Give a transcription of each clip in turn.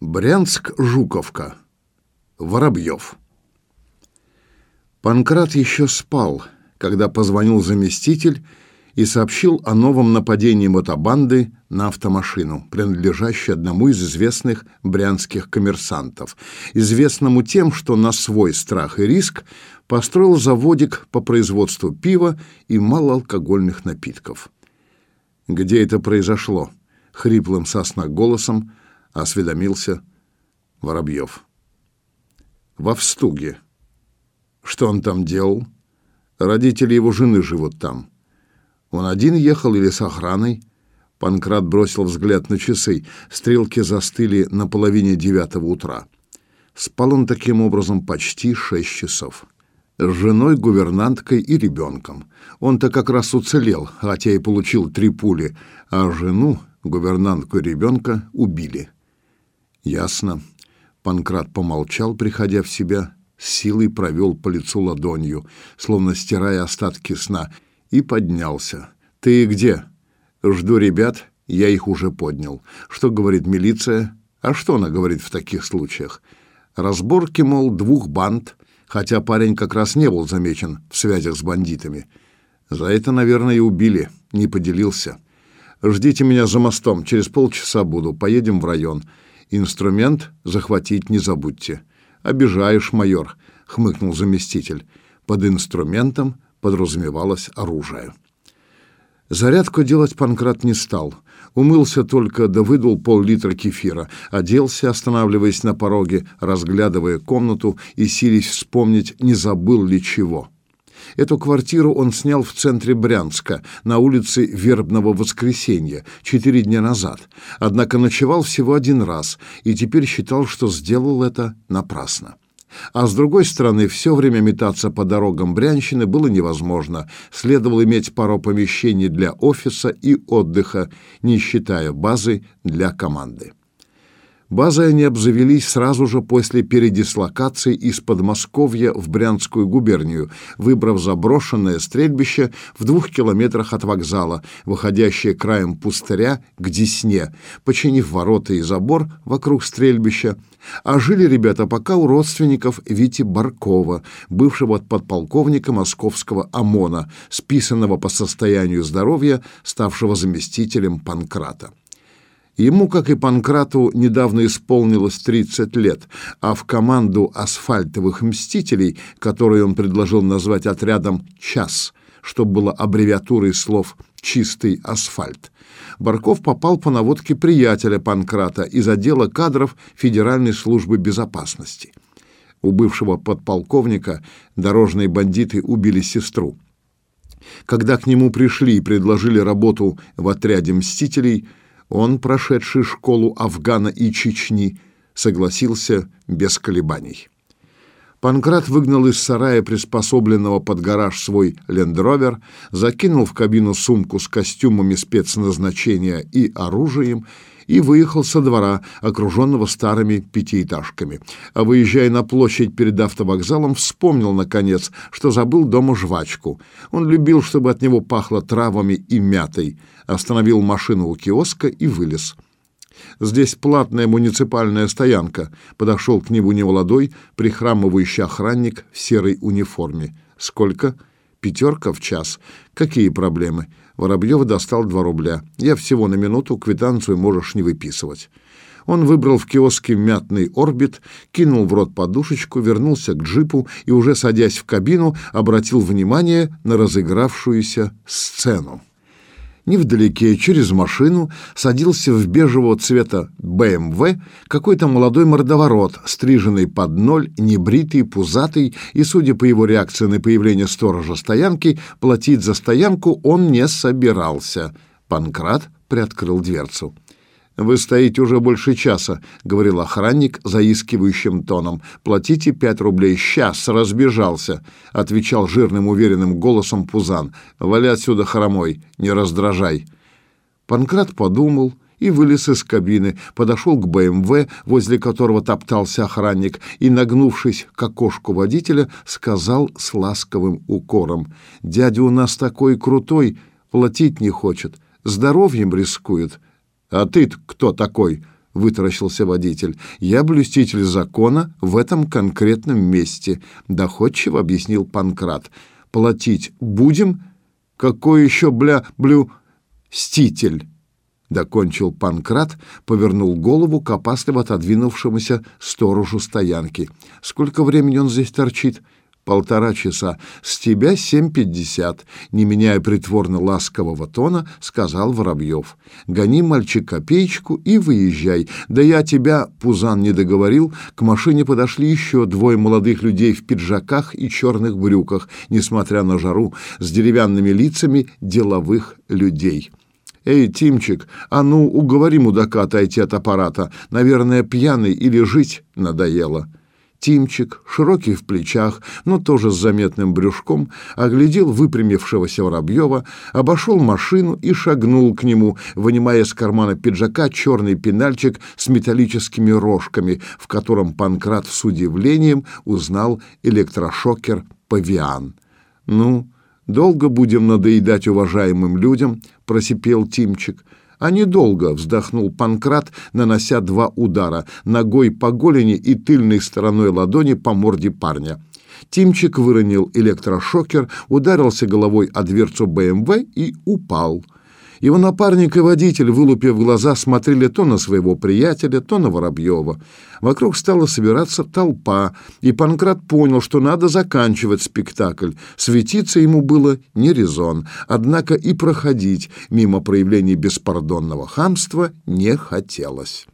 Брянск-Жуковка. Воробьев. Панкрат еще спал, когда позвонил заместитель и сообщил о новом нападении мотобанды на автомашину, принадлежащей одному из известных брянских коммерсантов, известному тем, что на свой страх и риск построил заводик по производству пива и малоалкогольных напитков. Где это произошло? Хриплым сосна голосом осведомился Воробьев. Во Встуге. Что он там делал? Родители его жены живут там. Он один ехал или с охраной? Панкрат бросил взгляд на часы. Стрелки застыли на половине девятого утра. Спал он таким образом почти шесть часов. С женой, гувернанткой и ребенком. Он-то как раз уцелел, хотя и получил три пули, а жену, гувернантку и ребенка убили. Ясно. Панкрат помолчал, приходя в себя, силой провел по лицу ладонью, словно стирая остатки сна, и поднялся. Ты где? Жду ребят, я их уже поднял. Что говорит милиция? А что она говорит в таких случаях? Разборки, мол, двух банд, хотя парень как раз не был замечен в связях с бандитами. За это, наверное, и убили, не поделился. Ждите меня за мостом, через полчаса буду, поедем в район. Инструмент захватить не забудьте. Обижаешь, майор, хмыкнул заместитель. Под инструментом подразумевалось оружие. Зарядку делать Панкрат не стал. Умылся только да выдул пол-литра кефира, оделся, останавливаясь на пороге, разглядывая комнату и силясь вспомнить, не забыл ли чего. Эту квартиру он снял в центре Брянска, на улице Вербного Воскресенья, четыре дня назад. Однако ночевал всего один раз и теперь считал, что сделал это напрасно. А с другой стороны, все время метаться по дорогам Брянщины было невозможно. Следовало иметь пару помещений для офиса и отдыха, не считая базы для команды. Базы они обзавелись сразу же после передислокации из Подмосковья в Брянскую губернию, выбрав заброшенное стрельбище в двух километрах от вокзала, выходящее краем пустыря к Десне, починив ворота и забор вокруг стрельбища, а жили ребята пока у родственников Вити Баркова, бывшего подполковника московского ОМОНа, списанного по состоянию здоровья, ставшего заместителем Панкрата. Ему, как и Панкрату, недавно исполнилось 30 лет, а в команду асфальтовых мстителей, которую он предложил назвать отрядом «ЧАС», чтобы было аббревиатурой слов «чистый асфальт», Барков попал по наводке приятеля Панкрата из отдела кадров Федеральной службы безопасности. У бывшего подполковника дорожные бандиты убили сестру. Когда к нему пришли и предложили работу в отряде мстителей – он, прошедший школу Афгана и Чечни, согласился без колебаний. Панкрат выгнал из сарая, приспособленного под гараж, свой лендровер, закинул в кабину сумку с костюмами спецназначения и оружием и выехал со двора, окруженного старыми пятиэтажками. А выезжая на площадь перед автовокзалом, вспомнил, наконец, что забыл дома жвачку. Он любил, чтобы от него пахло травами и мятой. Остановил машину у киоска и вылез. Здесь платная муниципальная стоянка. Подошел к нему немолодой, прихрамывающий охранник в серой униформе. Сколько? Пятерка в час. Какие проблемы? Воробьев достал два рубля. Я всего на минуту, квитанцию можешь не выписывать. Он выбрал в киоске мятный орбит, кинул в рот подушечку, вернулся к джипу и, уже садясь в кабину, обратил внимание на разыгравшуюся сцену. Невдалеке, через машину, садился в бежевого цвета БМВ какой-то молодой мордоворот, стриженный под ноль, небритый, пузатый, и, судя по его реакции на появление сторожа стоянки, платить за стоянку он не собирался. Панкрат приоткрыл дверцу. «Вы стоите уже больше часа», — говорил охранник заискивающим тоном. «Платите пять рублей. Сейчас, разбежался», — отвечал жирным уверенным голосом Пузан. «Вали отсюда, хромой, не раздражай». Панкрат подумал и вылез из кабины, подошел к БМВ, возле которого топтался охранник, и, нагнувшись к окошку водителя, сказал с ласковым укором. «Дядя у нас такой крутой, платить не хочет, здоровьем рискует». «А ты кто такой?» — вытаращился водитель. «Я блюститель закона в этом конкретном месте», — доходчиво объяснил Панкрат. «Платить будем? Какой еще, бля, блю... ститель?» Докончил Панкрат, повернул голову к опасливо отодвинувшемуся сторожу стоянки. «Сколько времени он здесь торчит?» Полтора часа. С тебя семь пятьдесят, не меняя притворно ласкового тона, сказал Воробьев. Гони, мальчик, копеечку и выезжай. Да я тебя, Пузан не договорил, к машине подошли еще двое молодых людей в пиджаках и черных брюках, несмотря на жару, с деревянными лицами деловых людей. «Эй, Тимчик, а ну, уговори мудака отойти от аппарата. Наверное, пьяный или жить надоело». Тимчик, широкий в плечах, но тоже с заметным брюшком, оглядел выпрямившегося Воробьева, обошел машину и шагнул к нему, вынимая из кармана пиджака черный пенальчик с металлическими рожками, в котором Панкрат с удивлением узнал электрошокер «Павиан». «Ну, долго будем надоедать уважаемым людям», — просипел Тимчик. А недолго вздохнул Панкрат, нанося два удара ногой по голени и тыльной стороной ладони по морде парня. Тимчик выронил электрошокер, ударился головой о дверцу БМВ и упал. Его напарник и водитель, вылупив глаза, смотрели то на своего приятеля, то на Воробьева. Вокруг стала собираться толпа, и Панкрат понял, что надо заканчивать спектакль. Светиться ему было не резон, однако и проходить мимо проявлений беспардонного хамства не хотелось.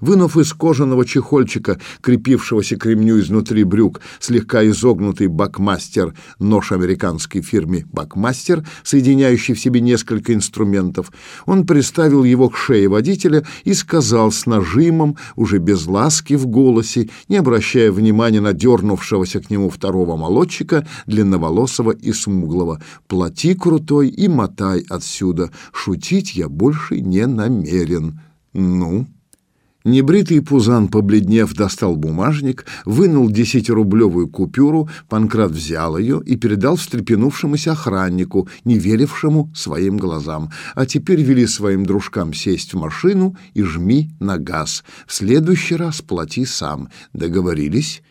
Вынув из кожаного чехольчика, крепившегося к ремню изнутри брюк, слегка изогнутый бакмастер, нож американской фирмы «Бакмастер», соединяющий в себе несколько инструментов, он приставил его к шее водителя и сказал с нажимом, уже без ласки в голосе, не обращая внимания на дернувшегося к нему второго молодчика, длинноволосого и смуглого, «Плати, крутой, и мотай отсюда. Шутить я больше не намерен». «Ну?» Небритый Пузан, побледнев, достал бумажник, вынул десятирублевую купюру, Панкрат взял ее и передал встрепенувшемуся охраннику, не верившему своим глазам. А теперь вели своим дружкам сесть в машину и жми на газ. В следующий раз плати сам. Договорились?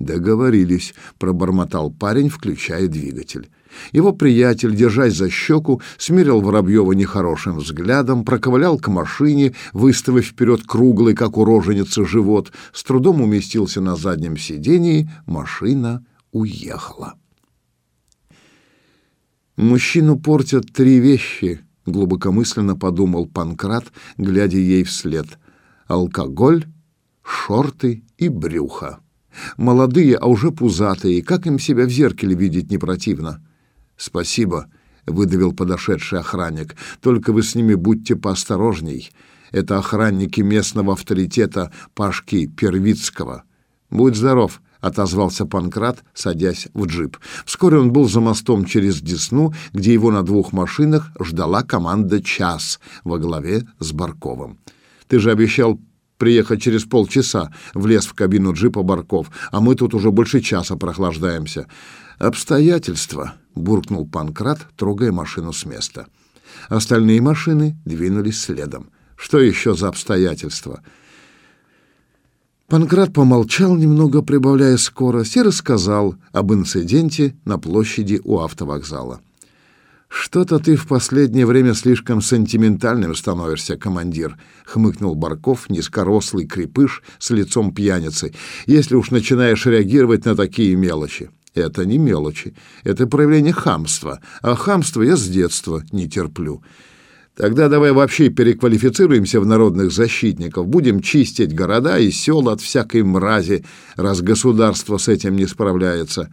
Договорились, пробормотал парень, включая двигатель. Его приятель, держась за щеку, смирил Воробьева нехорошим взглядом, проковылял к машине, выставив вперед круглый, как у роженицы, живот, с трудом уместился на заднем сидении, машина уехала. «Мужчину портят три вещи», — глубокомысленно подумал Панкрат, глядя ей вслед. «Алкоголь, шорты и брюхо. Молодые, а уже пузатые, как им себя в зеркале видеть не противно?» Спасибо, выдавил подошедший охранник. Только вы с ними будьте поосторожней. Это охранники местного авторитета Пашки Первицкого. Будь здоров, отозвался Панкрат, садясь в джип. Вскоре он был за мостом через Десну, где его на двух машинах ждала команда «Час» во главе с Барковым. Ты же обещал приехать через полчаса, влез в кабину джипа Барков, а мы тут уже больше часа прохлаждаемся. Обстоятельства, буркнул Панкрат, трогая машину с места. Остальные машины двинулись следом. Что еще за обстоятельства? Панкрат помолчал немного, прибавляя скорость, и рассказал об инциденте на площади у автовокзала. Что-то ты в последнее время слишком сентиментальным становишься, командир, хмыкнул Барков, низкорослый крепыш с лицом пьяницы. Если уж начинаешь реагировать на такие мелочи. Это не мелочи, это проявление хамства, а хамство я с детства не терплю. Тогда давай вообще переквалифицируемся в народных защитников, будем чистить города и села от всякой мрази, раз государство с этим не справляется.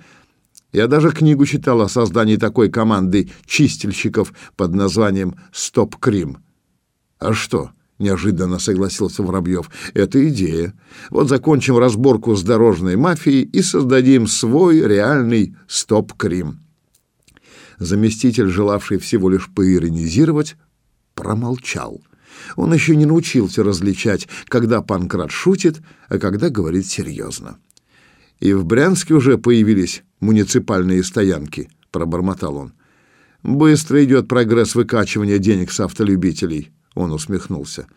Я даже книгу читал о создании такой команды чистильщиков под названием «Стоп Крим». А что? Неожиданно согласился Воробьев. Это идея. Вот закончим разборку с дорожной мафией и создадим свой реальный стоп-крим. Заместитель, желавший всего лишь поиронизировать, промолчал. Он еще не научился различать, когда Панкрат шутит, а когда говорит серьезно. И в Брянске уже появились муниципальные стоянки, пробормотал он. Быстро идет прогресс выкачивания денег с автолюбителей. Он усмехнулся.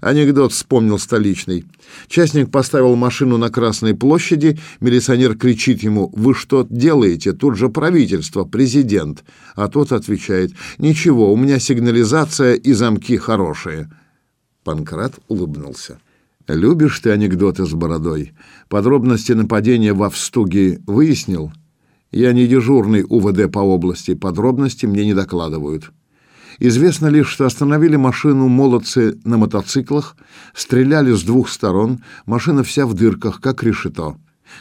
Анекдот вспомнил столичный. Частник поставил машину на Красной площади, милиционер кричит ему «Вы что делаете? Тут же правительство, президент». А тот отвечает «Ничего, у меня сигнализация и замки хорошие». Панкрат улыбнулся. «Любишь ты анекдоты с бородой? Подробности нападения в Австуге выяснил? Я не дежурный УВД по области, подробности мне не докладывают». Известно лишь, что остановили машину молодцы на мотоциклах, стреляли с двух сторон, машина вся в дырках, как решето.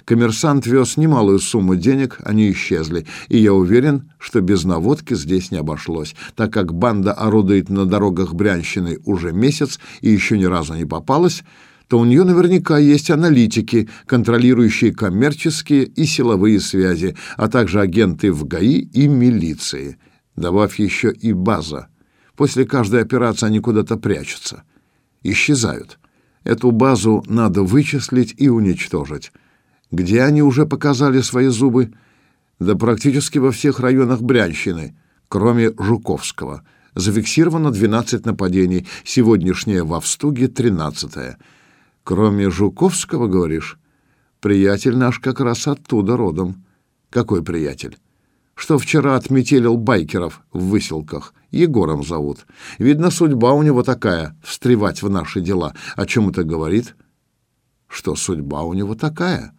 Коммерсант вез немалую сумму денег, они исчезли, и я уверен, что без наводки здесь не обошлось, так как банда орудует на дорогах Брянщины уже месяц и еще ни разу не попалась, то у нее наверняка есть аналитики, контролирующие коммерческие и силовые связи, а также агенты в ГАИ и милиции добавь еще и база. После каждой операции они куда-то прячутся, исчезают. Эту базу надо вычислить и уничтожить. Где они уже показали свои зубы? Да практически во всех районах Брянщины, кроме Жуковского. Зафиксировано 12 нападений, сегодняшнее в Австуге 13 Кроме Жуковского, говоришь? Приятель наш как раз оттуда родом. Какой приятель? Что вчера отметелил байкеров в выселках. Егором зовут. Видно, судьба у него такая — встревать в наши дела. О чем это говорит? Что судьба у него такая?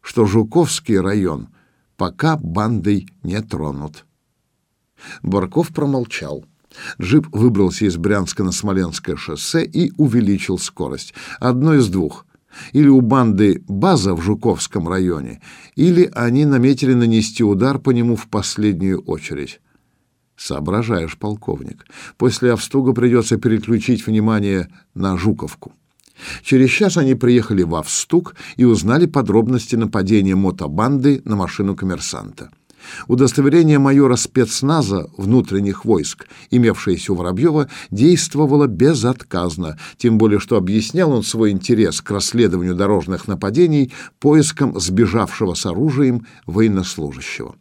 Что Жуковский район пока бандой не тронут. Барков промолчал. Джип выбрался из Брянска на Смоленское шоссе и увеличил скорость. Одно из двух. Или у банды база в Жуковском районе, или они наметили нанести удар по нему в последнюю очередь. Соображаешь, полковник. После Австуга придется переключить внимание на Жуковку. Через час они приехали в Австуг и узнали подробности нападения мотобанды на машину коммерсанта. Удостоверение майора спецназа внутренних войск, имевшееся у Воробьева, действовало безотказно, тем более что объяснял он свой интерес к расследованию дорожных нападений поиском сбежавшего с оружием военнослужащего.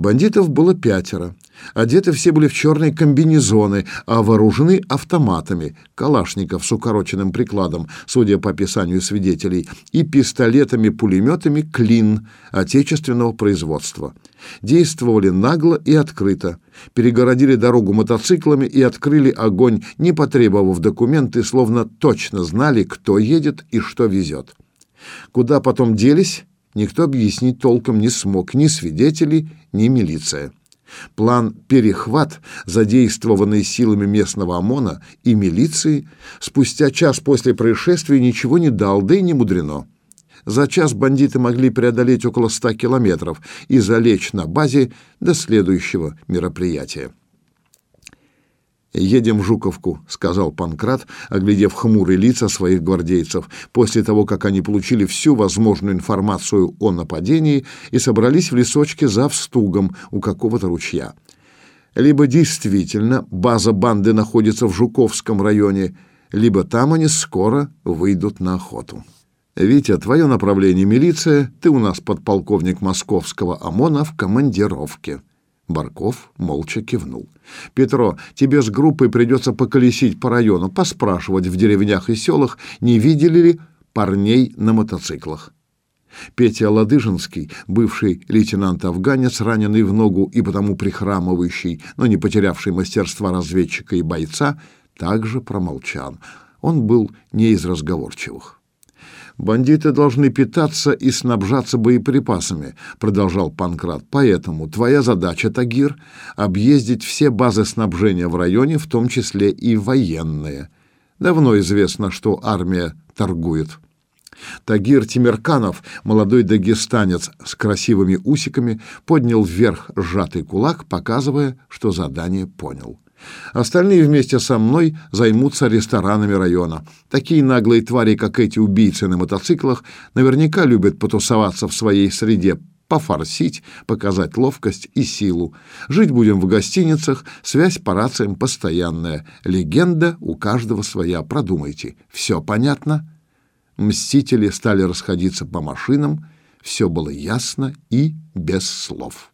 Бандитов было пятеро. Одеты все были в черные комбинезоны, а вооружены автоматами, калашников с укороченным прикладом, судя по описанию свидетелей, и пистолетами-пулеметами «Клин» отечественного производства. Действовали нагло и открыто, перегородили дорогу мотоциклами и открыли огонь, не потребовав документы, словно точно знали, кто едет и что везет. Куда потом делись, никто объяснить толком не смог, ни свидетели, ни милиция. План «Перехват», задействованный силами местного ОМОНа и милиции, спустя час после происшествия ничего не дал, да и не мудрено. За час бандиты могли преодолеть около ста километров и залечь на базе до следующего мероприятия. «Едем в Жуковку», — сказал Панкрат, оглядев хмурые лица своих гвардейцев, после того, как они получили всю возможную информацию о нападении и собрались в лесочке за Встугом у какого-то ручья. Либо действительно база банды находится в Жуковском районе, либо там они скоро выйдут на охоту. «Витя, твое направление милиция, ты у нас подполковник московского ОМОНа в командировке». Барков молча кивнул. «Петро, тебе с группой придется поколесить по району, поспрашивать в деревнях и селах, не видели ли парней на мотоциклах». Петя Ладыжинский, бывший лейтенант-афганец, раненый в ногу и потому прихрамывающий, но не потерявший мастерства разведчика и бойца, также промолчал. Он был не из разговорчивых. Бандиты должны питаться и снабжаться боеприпасами, продолжал Панкрат. Поэтому твоя задача, Тагир, объездить все базы снабжения в районе, в том числе и военные. Давно известно, что армия торгует. Тагир Тимирканов, молодой дагестанец с красивыми усиками, поднял вверх сжатый кулак, показывая, что задание понял. Остальные вместе со мной займутся ресторанами района. Такие наглые твари, как эти убийцы на мотоциклах, наверняка любят потусоваться в своей среде, пофорсить, показать ловкость и силу. Жить будем в гостиницах, связь по рациям постоянная. Легенда у каждого своя, продумайте. Все понятно? Мстители стали расходиться по машинам, все было ясно и без слов.